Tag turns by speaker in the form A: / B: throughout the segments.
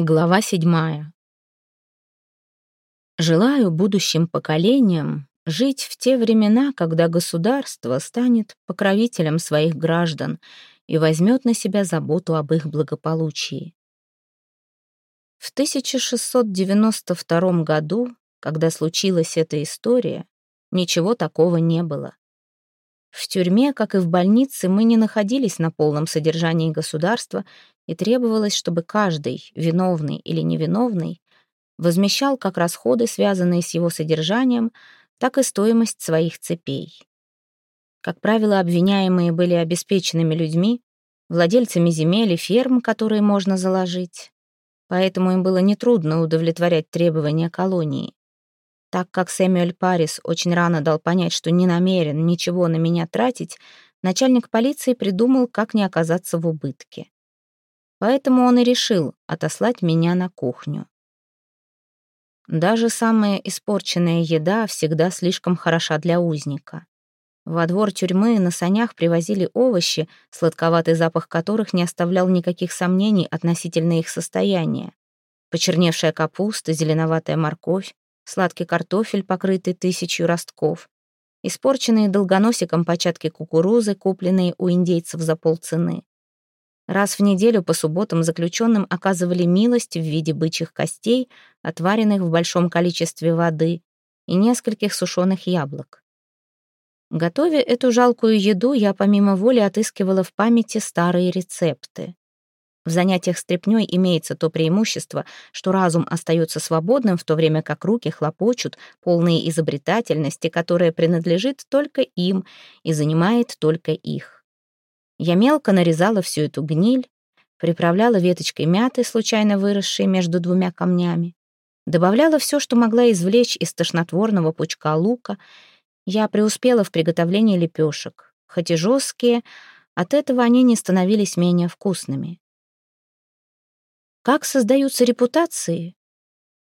A: Глава седьмая. Желаю будущим поколениям жить в те времена, когда государство станет покровителем своих граждан и возьмет на себя заботу об их благополучии. В 1692 году, когда случилась эта история, ничего такого не было. В тюрьме, как и в больнице, мы не находились на полном содержании государства, и требовалось, чтобы каждый, виновный или невиновный, возмещал как расходы, связанные с его содержанием, так и стоимость своих цепей. Как правило, обвиняемые были обеспеченными людьми, владельцами земель и ферм, которые можно заложить, поэтому им было нетрудно удовлетворять требования колонии. Так как Сэмюэль Парис очень рано дал понять, что не намерен ничего на меня тратить, начальник полиции придумал, как не оказаться в убытке. Поэтому он и решил отослать меня на кухню. Даже самая испорченная еда всегда слишком хороша для узника. Во двор тюрьмы на санях привозили овощи, сладковатый запах которых не оставлял никаких сомнений относительно их состояния. Почерневшая капуста, зеленоватая морковь, сладкий картофель, покрытый тысячью ростков, испорченные долгоносиком початки кукурузы, купленные у индейцев за полцены. Раз в неделю по субботам заключенным оказывали милость в виде бычьих костей, отваренных в большом количестве воды, и нескольких сушеных яблок. Готовя эту жалкую еду, я помимо воли отыскивала в памяти старые рецепты. В занятиях стряпнёй имеется то преимущество, что разум остается свободным, в то время как руки хлопочут, полные изобретательности, которая принадлежит только им и занимает только их. Я мелко нарезала всю эту гниль, приправляла веточкой мяты, случайно выросшей между двумя камнями, добавляла все, что могла извлечь из тошнотворного пучка лука. Я преуспела в приготовлении лепешек, хоть и жесткие, от этого они не становились менее вкусными. Как создаются репутации?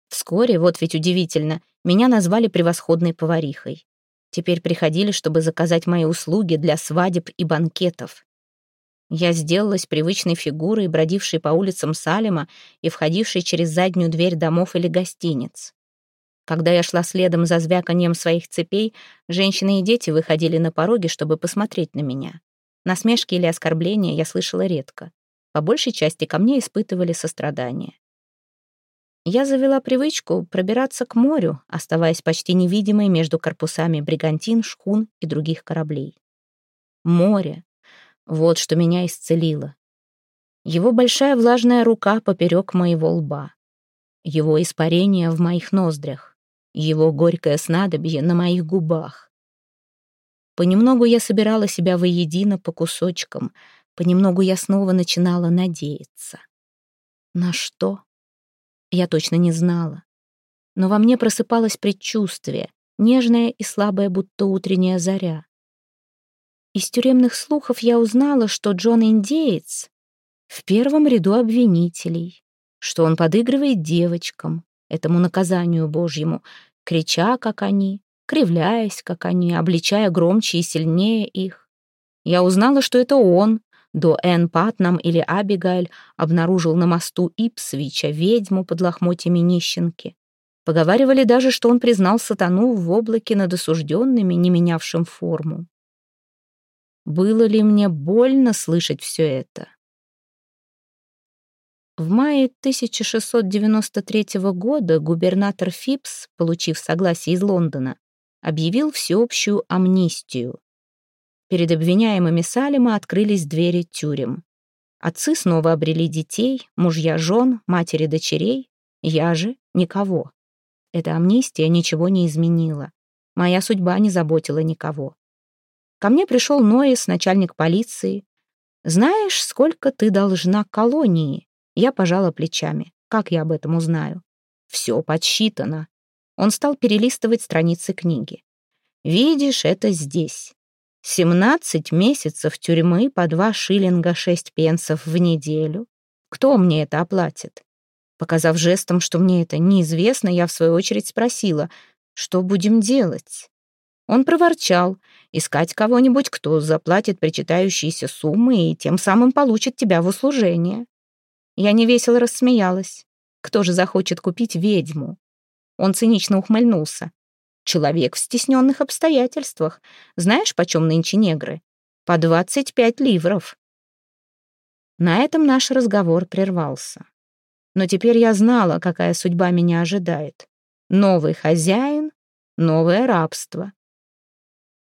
A: Вскоре, вот ведь удивительно, меня назвали превосходной поварихой. Теперь приходили, чтобы заказать мои услуги для свадеб и банкетов. Я сделалась привычной фигурой, бродившей по улицам Салема и входившей через заднюю дверь домов или гостиниц. Когда я шла следом за звяканьем своих цепей, женщины и дети выходили на пороги, чтобы посмотреть на меня. Насмешки или оскорбления я слышала редко. По большей части ко мне испытывали сострадание. Я завела привычку пробираться к морю, оставаясь почти невидимой между корпусами бригантин, шхун и других кораблей. Море. Вот что меня исцелило. Его большая влажная рука поперек моего лба. Его испарение в моих ноздрях. Его горькое снадобье на моих губах. Понемногу я собирала себя воедино по кусочкам — Понемногу я снова начинала надеяться. На что? Я точно не знала. Но во мне просыпалось предчувствие, нежное и слабое, будто утренняя заря. Из тюремных слухов я узнала, что Джон Индеец в первом ряду обвинителей, что он подыгрывает девочкам, этому наказанию Божьему, крича, как они, кривляясь, как они, обличая громче и сильнее их. Я узнала, что это он, до Энн Патнам или Абигайль обнаружил на мосту Ипсвича ведьму под лохмотьями нищенки. Поговаривали даже, что он признал сатану в облаке над осужденными, не менявшим форму. Было ли мне больно слышать все это? В мае 1693 года губернатор Фипс, получив согласие из Лондона, объявил всеобщую амнистию. Перед обвиняемыми Салима открылись двери тюрем. Отцы снова обрели детей, мужья жен, матери дочерей. Я же — никого. Эта амнистия ничего не изменила. Моя судьба не заботила никого. Ко мне пришел Ноис, начальник полиции. «Знаешь, сколько ты должна колонии?» Я пожала плечами. Как я об этом узнаю? Все подсчитано. Он стал перелистывать страницы книги. «Видишь, это здесь. Семнадцать месяцев тюрьмы по два шиллинга шесть пенсов в неделю. Кто мне это оплатит? Показав жестом, что мне это неизвестно, я в свою очередь спросила, что будем делать? Он проворчал, искать кого-нибудь, кто заплатит причитающиеся суммы и тем самым получит тебя в услужение. Я невесело рассмеялась. Кто же захочет купить ведьму? Он цинично ухмыльнулся. Человек в стесненных обстоятельствах. Знаешь, почем нынче негры? По двадцать пять ливров. На этом наш разговор прервался. Но теперь я знала, какая судьба меня ожидает. Новый хозяин, новое рабство.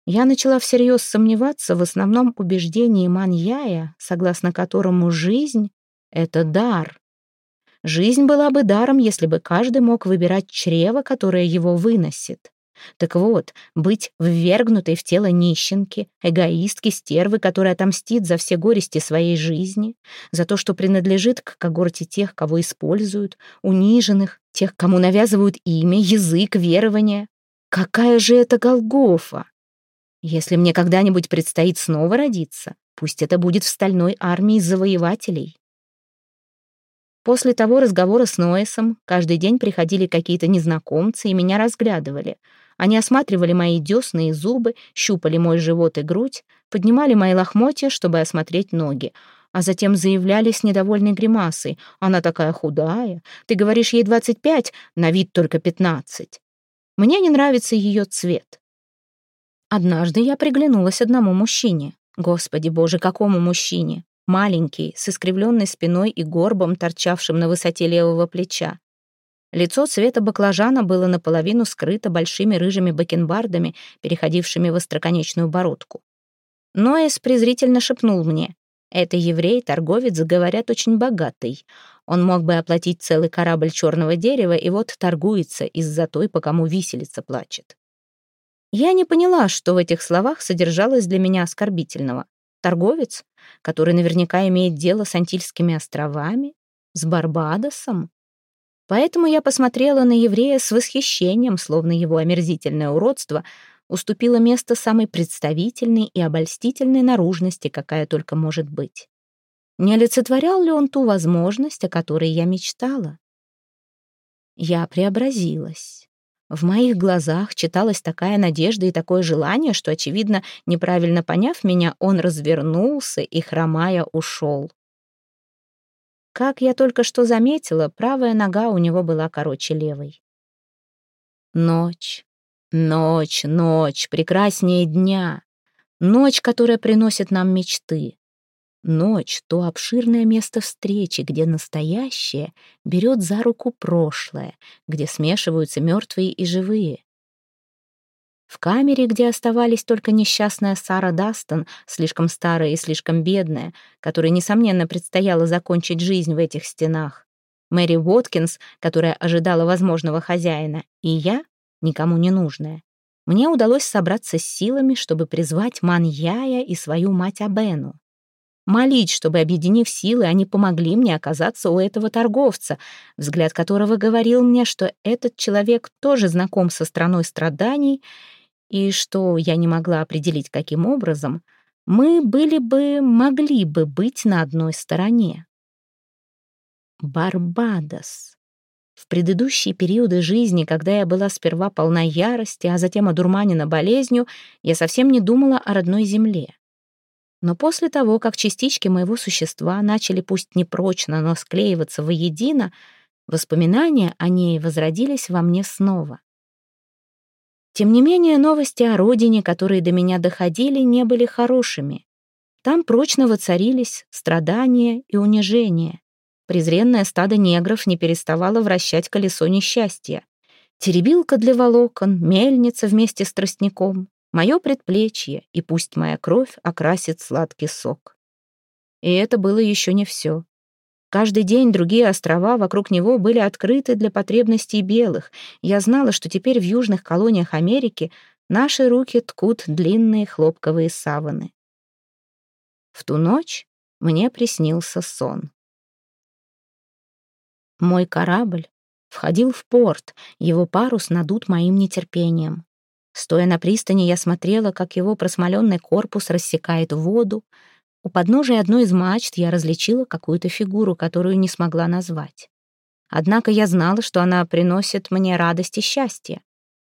A: Я начала всерьез сомневаться в основном убеждении Маньяя, согласно которому жизнь — это дар. Жизнь была бы даром, если бы каждый мог выбирать чрево, которое его выносит. Так вот, быть ввергнутой в тело нищенки, эгоистки, стервы, которая отомстит за все горести своей жизни, за то, что принадлежит к когорте тех, кого используют, униженных, тех, кому навязывают имя, язык, верование. Какая же это Голгофа! Если мне когда-нибудь предстоит снова родиться, пусть это будет в стальной армии завоевателей. После того разговора с Ноэсом каждый день приходили какие-то незнакомцы и меня разглядывали — они осматривали мои десны и зубы, щупали мой живот и грудь, поднимали мои лохмотья, чтобы осмотреть ноги, а затем заявляли с недовольной гримасой. «Она такая худая. Ты говоришь, ей двадцать пять, на вид только пятнадцать. Мне не нравится ее цвет». Однажды я приглянулась одному мужчине. Господи боже, какому мужчине? Маленький, с искривленной спиной и горбом, торчавшим на высоте левого плеча. Лицо цвета баклажана было наполовину скрыто большими рыжими бакенбардами, переходившими в остроконечную бородку. Ноэс презрительно шепнул мне. «Это еврей, торговец, говорят, очень богатый. Он мог бы оплатить целый корабль черного дерева и вот торгуется из-за той, по кому виселица плачет». Я не поняла, что в этих словах содержалось для меня оскорбительного. Торговец, который наверняка имеет дело с Антильскими островами, с Барбадосом. Поэтому я посмотрела на еврея с восхищением, словно его омерзительное уродство уступило место самой представительной и обольстительной наружности, какая только может быть. Не олицетворял ли он ту возможность, о которой я мечтала? Я преобразилась. В моих глазах читалась такая надежда и такое желание, что, очевидно, неправильно поняв меня, он развернулся и, хромая, ушел. Как я только что заметила, правая нога у него была короче левой. Ночь, ночь, ночь, прекраснее дня. Ночь, которая приносит нам мечты. Ночь — то обширное место встречи, где настоящее берет за руку прошлое, где смешиваются мертвые и живые. В камере, где оставались только несчастная Сара Дастон, слишком старая и слишком бедная, которой, несомненно, предстояло закончить жизнь в этих стенах, Мэри Уоткинс, которая ожидала возможного хозяина, и я, никому не нужная, мне удалось собраться с силами, чтобы призвать Маньяя и свою мать Абену. Молить, чтобы, объединив силы, они помогли мне оказаться у этого торговца, взгляд которого говорил мне, что этот человек тоже знаком со страной страданий и что я не могла определить, каким образом, мы были бы, могли бы быть на одной стороне. Барбадос. В предыдущие периоды жизни, когда я была сперва полна ярости, а затем одурманена болезнью, я совсем не думала о родной земле. Но после того, как частички моего существа начали пусть непрочно, но склеиваться воедино, воспоминания о ней возродились во мне снова. Тем не менее, новости о родине, которые до меня доходили, не были хорошими. Там прочно воцарились страдания и унижение. Презренное стадо негров не переставало вращать колесо несчастья. Теребилка для волокон, мельница вместе с тростником, мое предплечье, и пусть моя кровь окрасит сладкий сок. И это было еще не все. Каждый день другие острова вокруг него были открыты для потребностей белых. Я знала, что теперь в южных колониях Америки наши руки ткут длинные хлопковые саваны. В ту ночь мне приснился сон. Мой корабль входил в порт, его парус надут моим нетерпением. Стоя на пристани, я смотрела, как его просмоленный корпус рассекает воду, у подножия одной из мачт я различила какую-то фигуру, которую не смогла назвать. Однако я знала, что она приносит мне радость и счастье.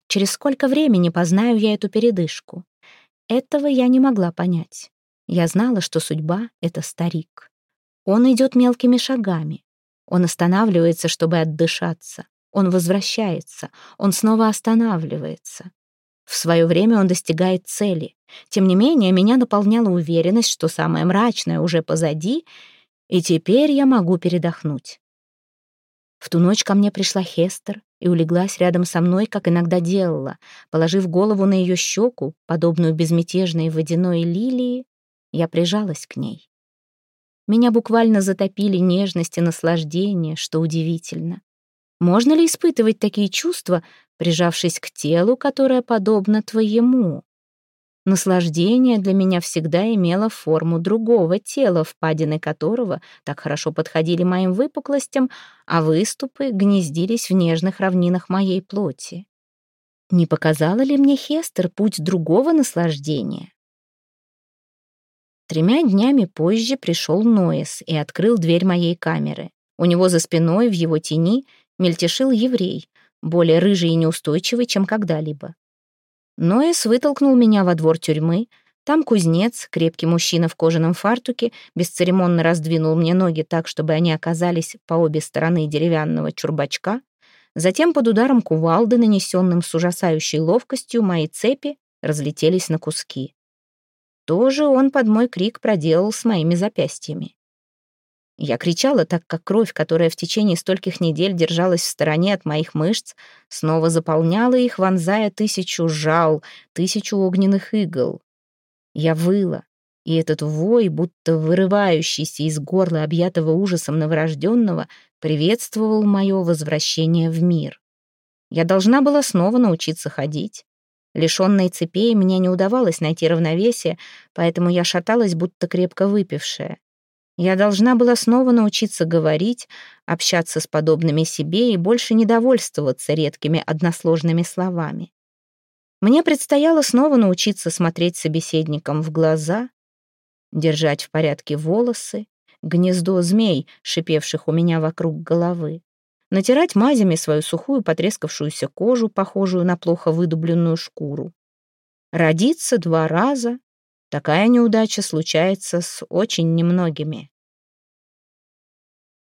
A: Через сколько времени познаю я эту передышку? Этого я не могла понять. Я знала, что судьба — это старик. Он идет мелкими шагами. Он останавливается, чтобы отдышаться. Он возвращается. Он снова останавливается. В свое время он достигает цели. Тем не менее, меня наполняла уверенность, что самое мрачное уже позади, и теперь я могу передохнуть. В ту ночь ко мне пришла Хестер и улеглась рядом со мной, как иногда делала, положив голову на ее щеку, подобную безмятежной водяной лилии, я прижалась к ней. Меня буквально затопили нежность и наслаждение, что удивительно. Можно ли испытывать такие чувства, прижавшись к телу, которое подобно твоему? Наслаждение для меня всегда имело форму другого тела, впадины которого так хорошо подходили моим выпуклостям, а выступы гнездились в нежных равнинах моей плоти. Не показала ли мне Хестер путь другого наслаждения? Тремя днями позже пришел Ноэс и открыл дверь моей камеры. У него за спиной, в его тени, мельтешил еврей, более рыжий и неустойчивый, чем когда-либо. Ноэс вытолкнул меня во двор тюрьмы. Там кузнец, крепкий мужчина в кожаном фартуке, бесцеремонно раздвинул мне ноги так, чтобы они оказались по обе стороны деревянного чурбачка. Затем под ударом кувалды, нанесенным с ужасающей ловкостью, мои цепи разлетелись на куски. Тоже он под мой крик проделал с моими запястьями. Я кричала, так как кровь, которая в течение стольких недель держалась в стороне от моих мышц, снова заполняла их, вонзая тысячу жал, тысячу огненных игл. Я выла, и этот вой, будто вырывающийся из горла объятого ужасом новорожденного, приветствовал мое возвращение в мир. Я должна была снова научиться ходить. Лишенной цепей мне не удавалось найти равновесие, поэтому я шаталась, будто крепко выпившая. Я должна была снова научиться говорить, общаться с подобными себе и больше не довольствоваться редкими односложными словами. Мне предстояло снова научиться смотреть собеседникам в глаза, держать в порядке волосы, гнездо змей, шипевших у меня вокруг головы, натирать мазями свою сухую потрескавшуюся кожу, похожую на плохо выдубленную шкуру. Родиться два раза — такая неудача случается с очень немногими.